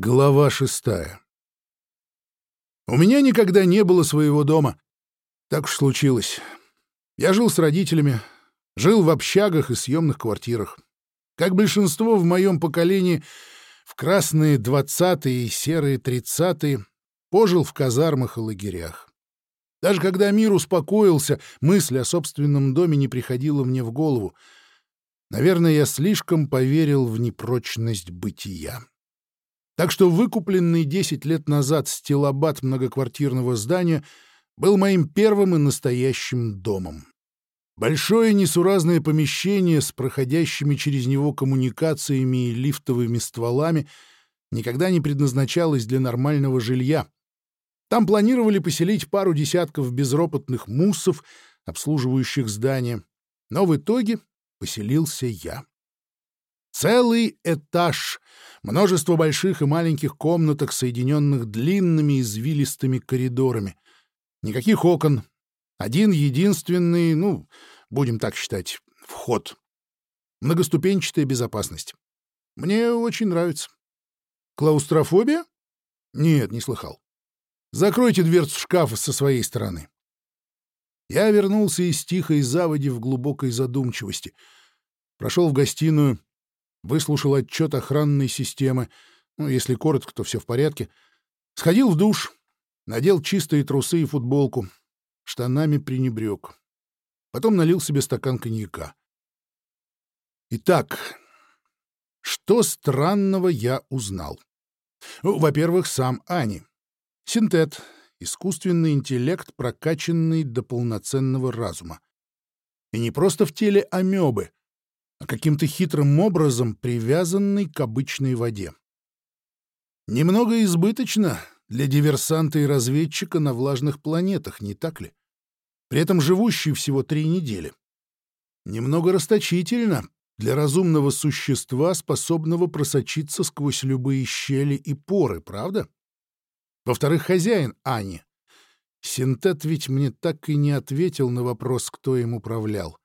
Глава шестая. У меня никогда не было своего дома. Так уж случилось. Я жил с родителями, жил в общагах и съемных квартирах. Как большинство в моем поколении, в красные двадцатые и серые тридцатые, пожил в казармах и лагерях. Даже когда мир успокоился, мысль о собственном доме не приходила мне в голову. Наверное, я слишком поверил в непрочность бытия. Так что выкупленный 10 лет назад стилобат многоквартирного здания был моим первым и настоящим домом. Большое несуразное помещение с проходящими через него коммуникациями и лифтовыми стволами никогда не предназначалось для нормального жилья. Там планировали поселить пару десятков безропотных муссов, обслуживающих здание, но в итоге поселился я. Целый этаж, множество больших и маленьких комнаток, соединенных длинными извилистыми коридорами. Никаких окон. Один единственный, ну, будем так считать, вход. Многоступенчатая безопасность. Мне очень нравится. Клаустрофобия? Нет, не слыхал. Закройте дверцу шкафа со своей стороны. Я вернулся из тихой заводи в глубокой задумчивости. Прошел в гостиную, выслушал отчет охранной системы, ну, если коротко, то все в порядке, сходил в душ, надел чистые трусы и футболку, штанами пренебрег. Потом налил себе стакан коньяка. Итак, что странного я узнал? Ну, во-первых, сам Ани. Синтет, искусственный интеллект, прокачанный до полноценного разума. И не просто в теле амебы, а каким-то хитрым образом привязанный к обычной воде. Немного избыточно для диверсанта и разведчика на влажных планетах, не так ли? При этом живущий всего три недели. Немного расточительно для разумного существа, способного просочиться сквозь любые щели и поры, правда? Во-вторых, хозяин Ани. Синтет ведь мне так и не ответил на вопрос, кто им управлял.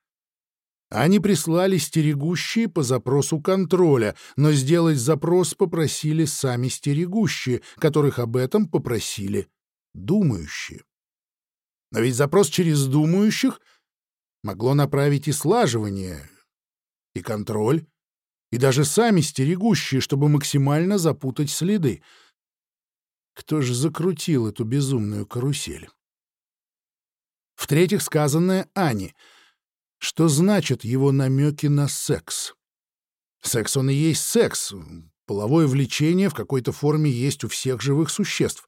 Они прислали стерегущие по запросу контроля, но сделать запрос попросили сами стерегущие, которых об этом попросили думающие. Но ведь запрос через думающих могло направить и слаживание, и контроль, и даже сами стерегущие, чтобы максимально запутать следы. Кто же закрутил эту безумную карусель? В-третьих, сказанное Ани — что значат его намеки на секс. Секс он и есть секс. Половое влечение в какой-то форме есть у всех живых существ.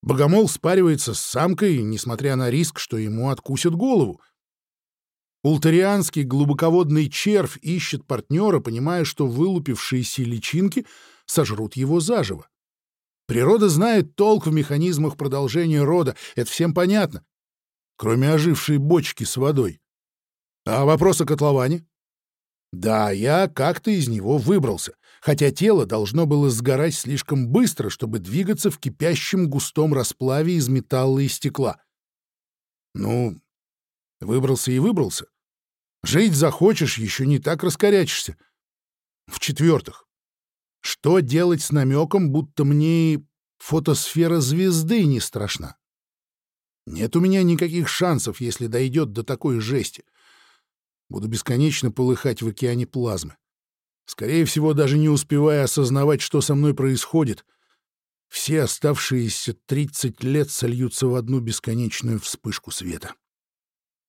Богомол спаривается с самкой, несмотря на риск, что ему откусят голову. Ултарианский глубоководный червь ищет партнера, понимая, что вылупившиеся личинки сожрут его заживо. Природа знает толк в механизмах продолжения рода, это всем понятно. Кроме ожившей бочки с водой. А вопрос о котловане? Да, я как-то из него выбрался, хотя тело должно было сгорать слишком быстро, чтобы двигаться в кипящем густом расплаве из металла и стекла. Ну, выбрался и выбрался. Жить захочешь, еще не так раскорячишься. В-четвертых, что делать с намеком, будто мне фотосфера звезды не страшна? Нет у меня никаких шансов, если дойдет до такой жести. Буду бесконечно полыхать в океане плазмы. Скорее всего, даже не успевая осознавать, что со мной происходит. Все оставшиеся 30 лет сольются в одну бесконечную вспышку света.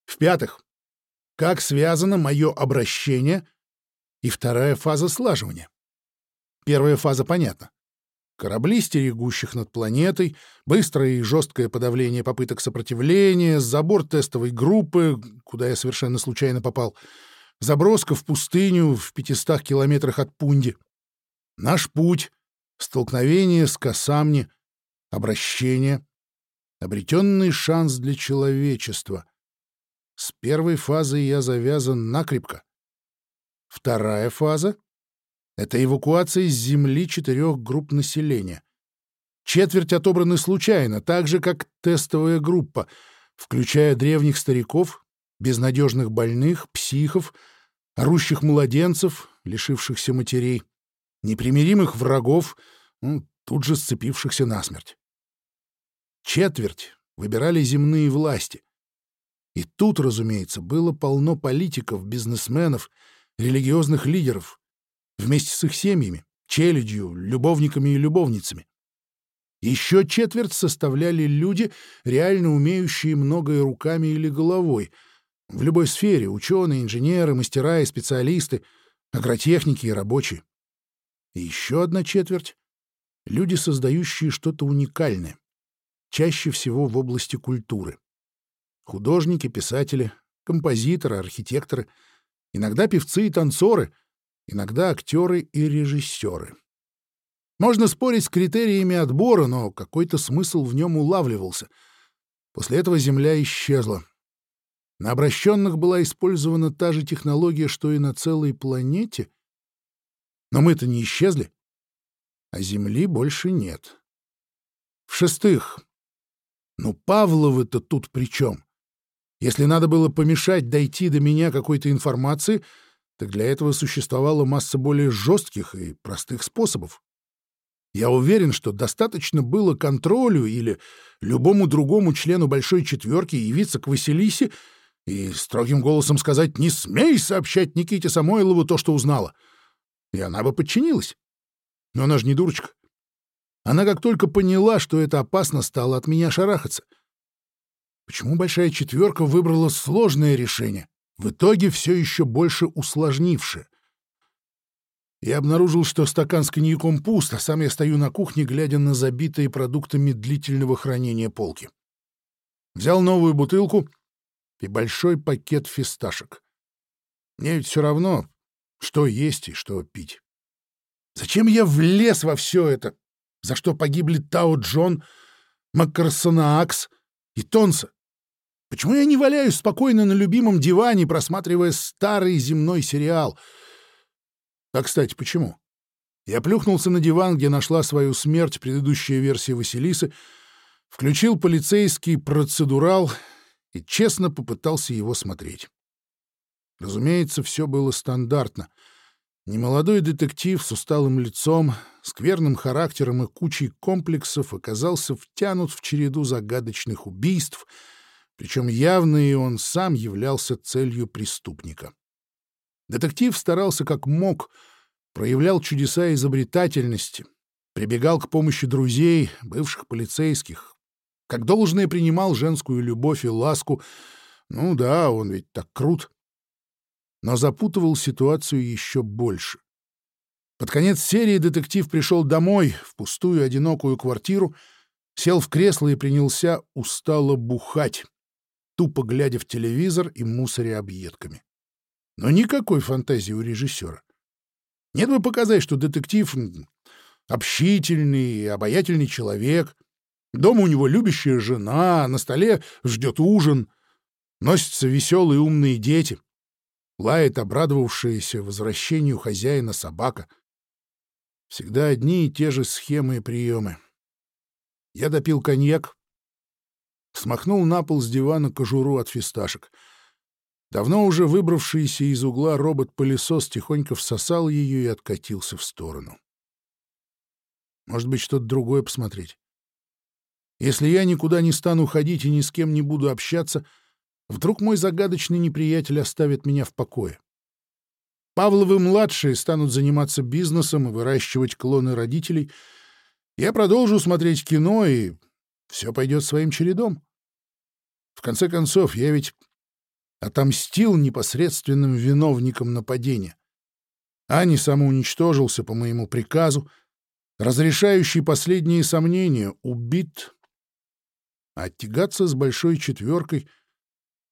В-пятых, как связано мое обращение и вторая фаза слаживания? Первая фаза понятна корабли, стерегущих над планетой, быстрое и жесткое подавление попыток сопротивления, забор тестовой группы, куда я совершенно случайно попал, заброска в пустыню в 500 километрах от Пунди. Наш путь, столкновение с Касамни, обращение, обретенный шанс для человечества. С первой фазой я завязан накрепко. Вторая фаза это эвакуация из Земли четырех групп населения. Четверть отобраны случайно, так же, как тестовая группа, включая древних стариков, безнадежных больных, психов, орущих младенцев, лишившихся матерей, непримиримых врагов, ну, тут же сцепившихся насмерть. Четверть выбирали земные власти. И тут, разумеется, было полно политиков, бизнесменов, религиозных лидеров, вместе с их семьями, челядью, любовниками и любовницами. Еще четверть составляли люди, реально умеющие многое руками или головой. В любой сфере — ученые, инженеры, мастера и специалисты, агротехники и рабочие. И еще одна четверть — люди, создающие что-то уникальное, чаще всего в области культуры. Художники, писатели, композиторы, архитекторы, иногда певцы и танцоры, иногда актеры и режиссеры. Можно спорить с критериями отбора, но какой-то смысл в нем улавливался. После этого Земля исчезла. На обращенных была использована та же технология, что и на целой планете. Но мы-то не исчезли, а Земли больше нет. В-шестых, ну Павловы-то тут при чем? Если надо было помешать дойти до меня какой-то информации, так для этого существовала масса более жестких и простых способов. Я уверен, что достаточно было контролю или любому другому члену Большой Четверки явиться к Василисе и строгим голосом сказать «Не смей сообщать Никите Самойлову то, что узнала!» И она бы подчинилась. Но она же не дурочка. Она как только поняла, что это опасно, стала от меня шарахаться. Почему Большая Четверка выбрала сложное решение, в итоге все еще больше усложнившее? Я обнаружил, что стакан с коньяком пуст, а сам я стою на кухне, глядя на забитые продуктами длительного хранения полки. Взял новую бутылку и большой пакет фисташек. Мне ведь все равно, что есть и что пить. Зачем я влез во все это? За что погибли Тао Джон, Маккарсонаакс и Тонса? Почему я не валяюсь спокойно на любимом диване, просматривая старый земной сериал — а, кстати, почему? Я плюхнулся на диван, где нашла свою смерть предыдущая версия Василисы, включил полицейский процедурал и честно попытался его смотреть. Разумеется, все было стандартно. Немолодой детектив с усталым лицом, скверным характером и кучей комплексов оказался втянут в череду загадочных убийств, причем явно и он сам являлся целью преступника. Детектив старался как мог, проявлял чудеса изобретательности, прибегал к помощи друзей, бывших полицейских, как должное принимал женскую любовь и ласку. Ну да, он ведь так крут. Но запутывал ситуацию еще больше. Под конец серии детектив пришел домой, в пустую одинокую квартиру, сел в кресло и принялся устало бухать, тупо глядя в телевизор и мусоря объедками. Но никакой фантазии у режиссера. Нет бы показать, что детектив общительный, обаятельный человек, дома у него любящая жена, на столе ждет ужин, носятся веселые умные дети, лает обрадовавшаяся возвращению хозяина собака. Всегда одни и те же схемы и приемы. Я допил коньяк, смахнул на пол с дивана кожуру от фисташек — Давно уже выбравшийся из угла робот-пылесос тихонько всосал ее и откатился в сторону. Может быть, что-то другое посмотреть. Если я никуда не стану ходить и ни с кем не буду общаться, вдруг мой загадочный неприятель оставит меня в покое. Павловы-младшие станут заниматься бизнесом и выращивать клоны родителей. Я продолжу смотреть кино, и все пойдет своим чередом. В конце концов, я ведь отомстил непосредственным виновникам нападения. Ани самоуничтожился по моему приказу, разрешающий последние сомнения, убит. А тягаться с большой четверкой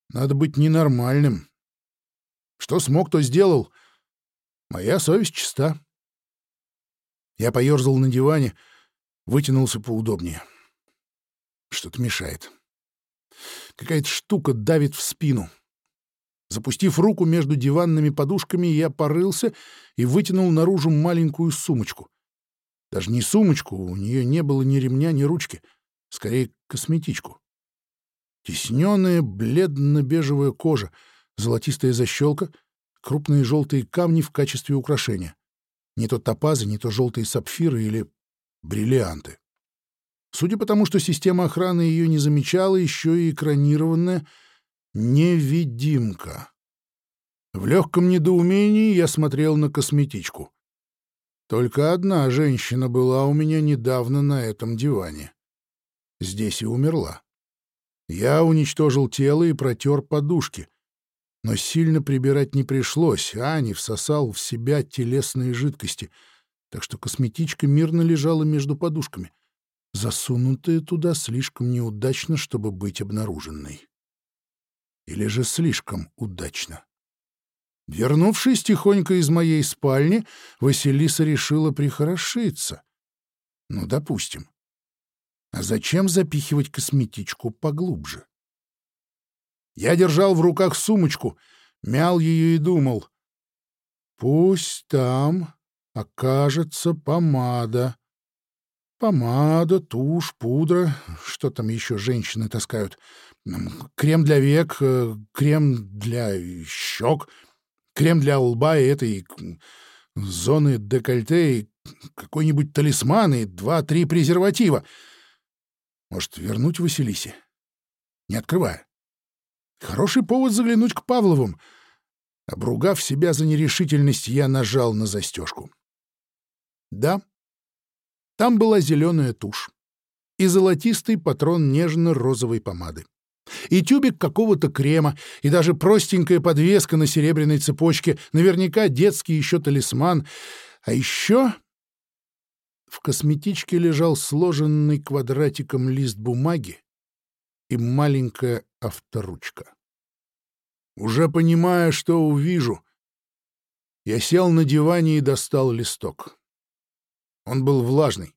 надо быть ненормальным. Что смог, то сделал. Моя совесть чиста. Я поерзал на диване, вытянулся поудобнее. Что-то мешает. Какая-то штука давит в спину. Запустив руку между диванными подушками, я порылся и вытянул наружу маленькую сумочку. Даже не сумочку, у нее не было ни ремня, ни ручки, скорее косметичку. Тесненная бледно-бежевая кожа, золотистая защелка, крупные желтые камни в качестве украшения. Не то топазы, не то желтые сапфиры или бриллианты. Судя по тому, что система охраны ее не замечала, еще и экранированная невидимка. В легком недоумении я смотрел на косметичку. Только одна женщина была у меня недавно на этом диване. Здесь и умерла. Я уничтожил тело и протер подушки. Но сильно прибирать не пришлось, а не всосал в себя телесные жидкости, так что косметичка мирно лежала между подушками, засунутая туда слишком неудачно, чтобы быть обнаруженной. Или же слишком удачно. Вернувшись тихонько из моей спальни, Василиса решила прихорошиться. Ну, допустим. А зачем запихивать косметичку поглубже? Я держал в руках сумочку, мял ее и думал. Пусть там окажется помада. Помада, тушь, пудра, что там еще женщины таскают. Крем для век, э, крем для щек — крем для лба и этой зоны декольте, и какой-нибудь талисман и два-три презерватива. Может, вернуть Василисе? Не открывая. Хороший повод заглянуть к Павловым. Обругав себя за нерешительность, я нажал на застежку. Да, там была зеленая тушь и золотистый патрон нежно-розовой помады и тюбик какого-то крема, и даже простенькая подвеска на серебряной цепочке, наверняка детский еще талисман. А еще в косметичке лежал сложенный квадратиком лист бумаги и маленькая авторучка. Уже понимая, что увижу, я сел на диване и достал листок. Он был влажный,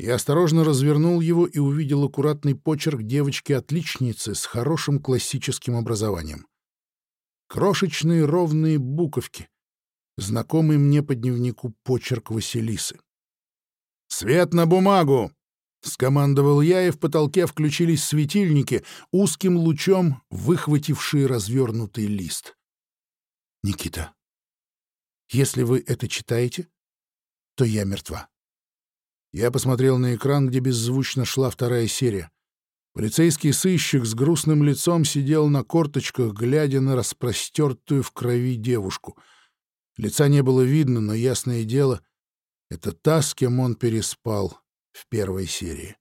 я осторожно развернул его и увидел аккуратный почерк девочки-отличницы с хорошим классическим образованием. Крошечные ровные буковки, знакомый мне по дневнику почерк Василисы. «Свет на бумагу!» — скомандовал я, и в потолке включились светильники, узким лучом выхватившие развернутый лист. «Никита, если вы это читаете, то я мертва». Я посмотрел на экран, где беззвучно шла вторая серия. Полицейский сыщик с грустным лицом сидел на корточках, глядя на распростертую в крови девушку. Лица не было видно, но ясное дело, это та, с кем он переспал в первой серии.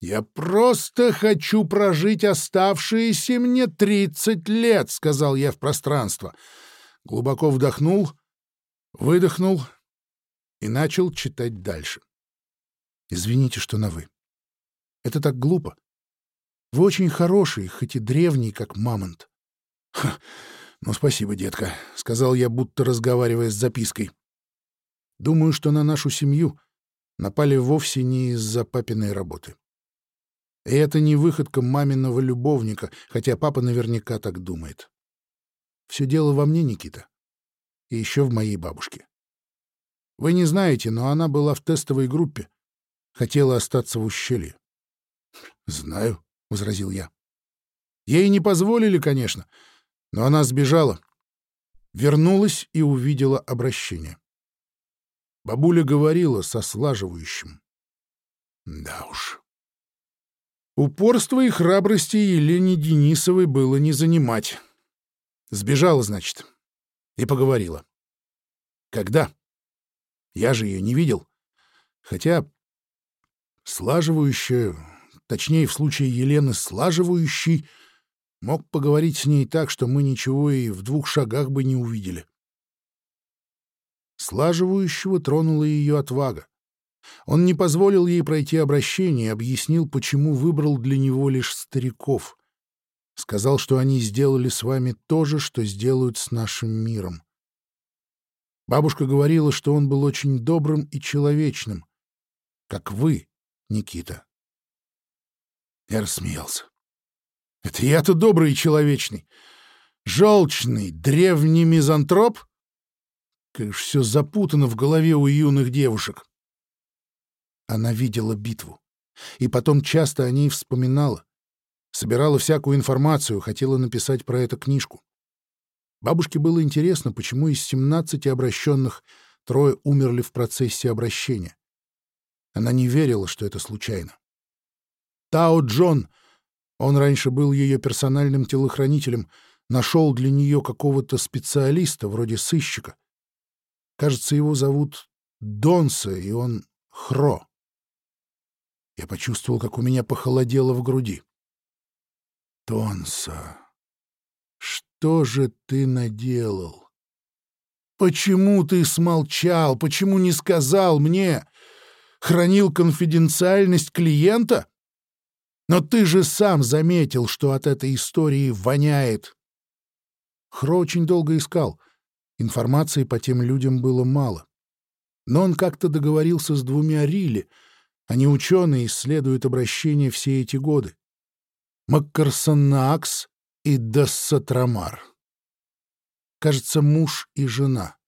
«Я просто хочу прожить оставшиеся мне тридцать лет», — сказал я в пространство. Глубоко вдохнул, выдохнул — и начал читать дальше. «Извините, что на «вы». Это так глупо. Вы очень хороший, хоть и древний, как мамонт». «Ха, ну спасибо, детка», — сказал я, будто разговаривая с запиской. «Думаю, что на нашу семью напали вовсе не из-за папиной работы. И это не выходка маминого любовника, хотя папа наверняка так думает. Все дело во мне, Никита, и еще в моей бабушке. Вы не знаете, но она была в тестовой группе. Хотела остаться в ущелье. — Знаю, — возразил я. Ей не позволили, конечно, но она сбежала. Вернулась и увидела обращение. Бабуля говорила со слаживающим. Да уж. Упорство и храбрости Елене Денисовой было не занимать. Сбежала, значит, и поговорила. Когда? Я же ее не видел. Хотя слаживающая, точнее, в случае Елены слаживающий, мог поговорить с ней так, что мы ничего и в двух шагах бы не увидели. Слаживающего тронула ее отвага. Он не позволил ей пройти обращение, объяснил, почему выбрал для него лишь стариков. Сказал, что они сделали с вами то же, что сделают с нашим миром. Бабушка говорила, что он был очень добрым и человечным, как вы, Никита. Я рассмеялся. Это я-то добрый и человечный. Желчный, древний мизантроп? Как же все запутано в голове у юных девушек. Она видела битву. И потом часто о ней вспоминала. Собирала всякую информацию, хотела написать про это книжку. Бабушке было интересно, почему из 17 обращенных трое умерли в процессе обращения. Она не верила, что это случайно. Тао Джон, он раньше был ее персональным телохранителем, нашел для нее какого-то специалиста, вроде сыщика. Кажется, его зовут Донса, и он Хро. Я почувствовал, как у меня похолодело в груди. Донса, что же ты наделал? Почему ты смолчал? Почему не сказал мне? Хранил конфиденциальность клиента? Но ты же сам заметил, что от этой истории воняет. Хро очень долго искал. Информации по тем людям было мало. Но он как-то договорился с двумя Рилли. Они ученые, исследуют обращение все эти годы. Маккарсонакс и Дассатрамар. Кажется, муж и жена.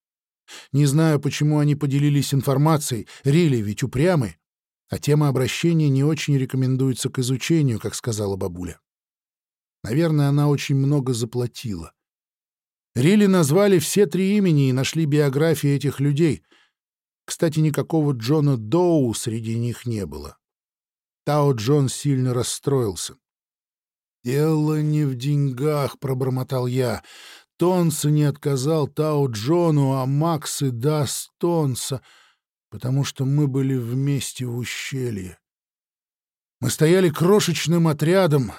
Не знаю, почему они поделились информацией. Рилли ведь упрямый. А тема обращения не очень рекомендуется к изучению, как сказала бабуля. Наверное, она очень много заплатила. Рилли назвали все три имени и нашли биографии этих людей. Кстати, никакого Джона Доу среди них не было. Тао Джон сильно расстроился. «Дело не в деньгах», — пробормотал я. Тонса не отказал Тао Джону, а Макс и даст Тонса, потому что мы были вместе в ущелье. Мы стояли крошечным отрядом,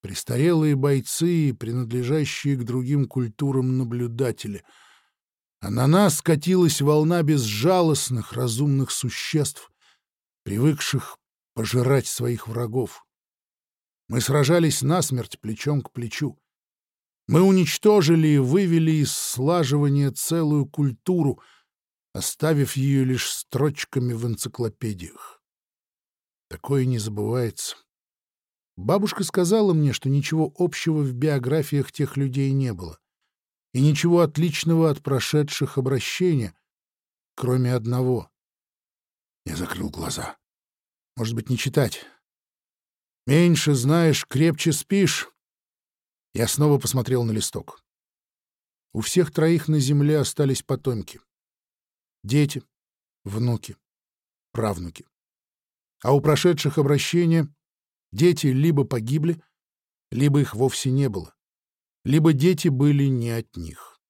престарелые бойцы, принадлежащие к другим культурам наблюдатели. А на нас скатилась волна безжалостных, разумных существ, привыкших пожирать своих врагов. Мы сражались насмерть плечом к плечу. Мы уничтожили и вывели из слаживания целую культуру, оставив ее лишь строчками в энциклопедиях. Такое не забывается. Бабушка сказала мне, что ничего общего в биографиях тех людей не было, и ничего отличного от прошедших обращения, кроме одного. Я закрыл глаза. Может быть, не читать. Меньше знаешь, крепче спишь. Я снова посмотрел на листок. У всех троих на земле остались потомки. Дети, внуки, правнуки. А у прошедших обращения дети либо погибли, либо их вовсе не было, либо дети были не от них.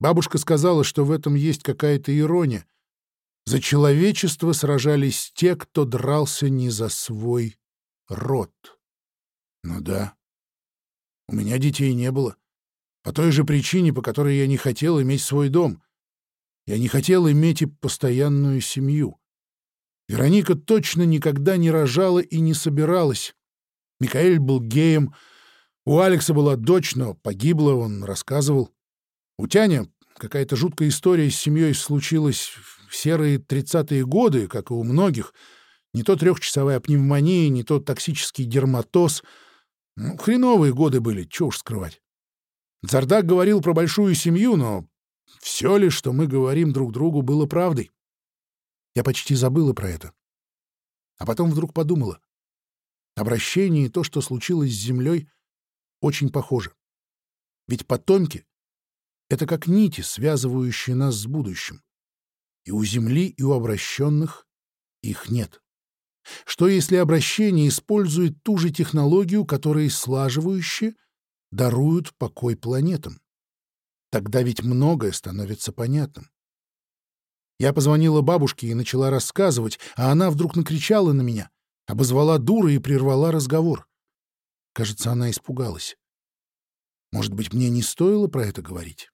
Бабушка сказала, что в этом есть какая-то ирония. За человечество сражались те, кто дрался не за свой род. Ну да. У меня детей не было. По той же причине, по которой я не хотел иметь свой дом. Я не хотел иметь и постоянную семью. Вероника точно никогда не рожала и не собиралась. Микаэль был геем. У Алекса была дочь, но погибла, он рассказывал. У Тяня какая-то жуткая история с семьей случилась в серые тридцатые годы, как и у многих — не то трехчасовая пневмония, не то токсический дерматоз. Ну, хреновые годы были, чего уж скрывать. Зардак говорил про большую семью, но все ли, что мы говорим друг другу, было правдой. Я почти забыла про это. А потом вдруг подумала. Обращение и то, что случилось с Землей, очень похоже. Ведь потомки — это как нити, связывающие нас с будущим. И у Земли, и у обращенных их нет. Что если обращение использует ту же технологию, которая слаживающие даруют покой планетам? Тогда ведь многое становится понятным. Я позвонила бабушке и начала рассказывать, а она вдруг накричала на меня, обозвала дурой и прервала разговор. Кажется, она испугалась. Может быть, мне не стоило про это говорить?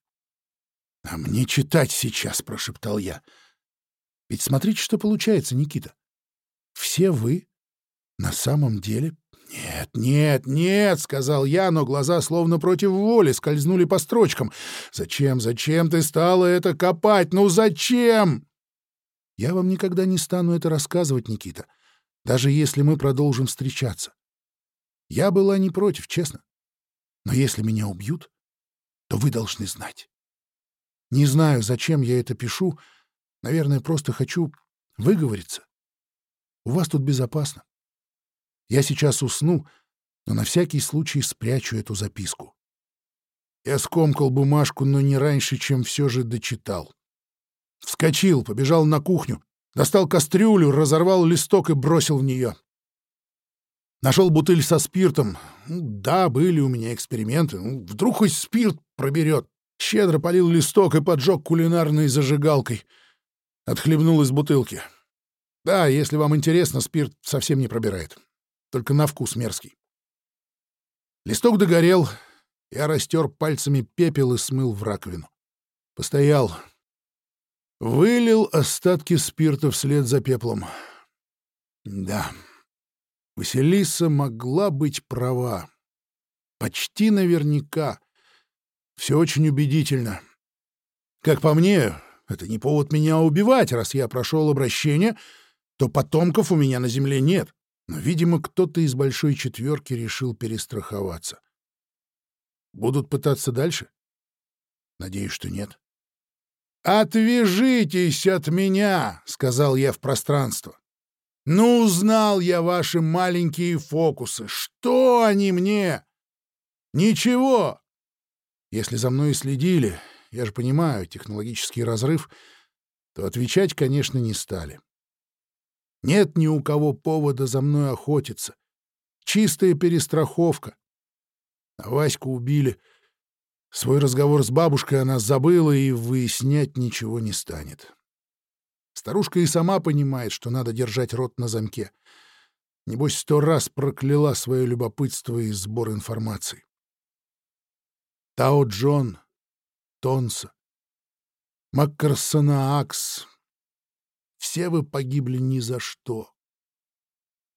— А мне читать сейчас, — прошептал я. — Ведь смотрите, что получается, Никита. Все вы? На самом деле? Нет, нет, нет, сказал я, но глаза словно против воли скользнули по строчкам. Зачем, зачем ты стала это копать? Ну зачем? Я вам никогда не стану это рассказывать, Никита, даже если мы продолжим встречаться. Я была не против, честно. Но если меня убьют, то вы должны знать. Не знаю, зачем я это пишу. Наверное, просто хочу выговориться. У вас тут безопасно. Я сейчас усну, но на всякий случай спрячу эту записку. Я скомкал бумажку, но не раньше, чем все же дочитал. Вскочил, побежал на кухню, Достал кастрюлю, разорвал листок и бросил в нее. Нашел бутыль со спиртом. Ну, да, были у меня эксперименты. Ну, вдруг хоть спирт проберет. Щедро полил листок и поджег кулинарной зажигалкой. Отхлебнул из бутылки. Да, если вам интересно, спирт совсем не пробирает. Только на вкус мерзкий. Листок догорел. Я растер пальцами пепел и смыл в раковину. Постоял. Вылил остатки спирта вслед за пеплом. Да. Василиса могла быть права. Почти наверняка. Все очень убедительно. Как по мне, это не повод меня убивать, раз я прошел обращение, то потомков у меня на земле нет. Но, видимо, кто-то из большой четверки решил перестраховаться. Будут пытаться дальше? Надеюсь, что нет. «Отвяжитесь от меня!» — сказал я в пространство. Ну, узнал я ваши маленькие фокусы. Что они мне? Ничего. Если за мной следили, я же понимаю, технологический разрыв, то отвечать, конечно, не стали. Нет ни у кого повода за мной охотиться. Чистая перестраховка. А Ваську убили. Свой разговор с бабушкой она забыла и выяснять ничего не станет. Старушка и сама понимает, что надо держать рот на замке. Небось, сто раз прокляла свое любопытство и сбор информации. Тао Джон, Тонса, Маккарсонаакс — все вы погибли ни за что.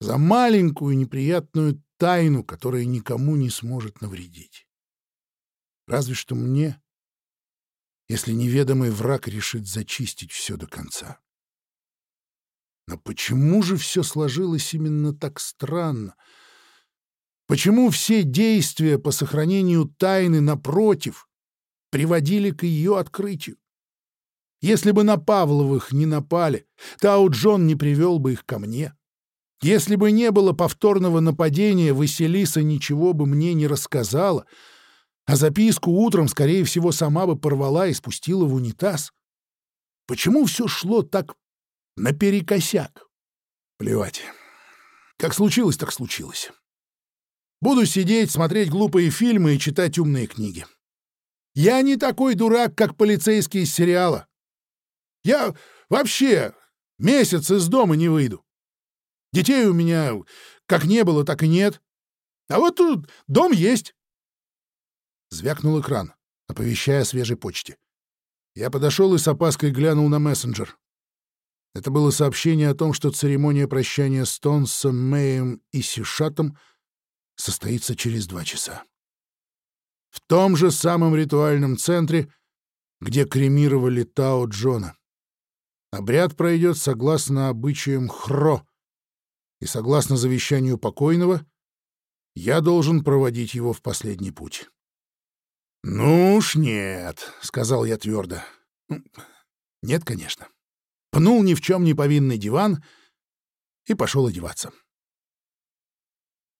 За маленькую неприятную тайну, которая никому не сможет навредить. Разве что мне, если неведомый враг решит зачистить все до конца. Но почему же все сложилось именно так странно? Почему все действия по сохранению тайны, напротив, приводили к ее открытию? Если бы на Павловых не напали, Тау Джон не привел бы их ко мне. Если бы не было повторного нападения, Василиса ничего бы мне не рассказала, а записку утром, скорее всего, сама бы порвала и спустила в унитаз. Почему все шло так наперекосяк. Плевать. Как случилось, так случилось. Буду сидеть, смотреть глупые фильмы и читать умные книги. Я не такой дурак, как полицейский из сериала. Я вообще месяц из дома не выйду. Детей у меня как не было, так и нет. А вот тут дом есть. Звякнул экран, оповещая о свежей почте. Я подошел и с опаской глянул на мессенджер. Это было сообщение о том, что церемония прощания с Тонсом, Мэем и Сишатом состоится через два часа. В том же самом ритуальном центре, где кремировали Тао Джона. Обряд пройдет согласно обычаям Хро, и согласно завещанию покойного, я должен проводить его в последний путь. «Ну уж нет», — сказал я твердо. «Ну, «Нет, конечно» пнул ни в чем не повинный диван и пошел одеваться.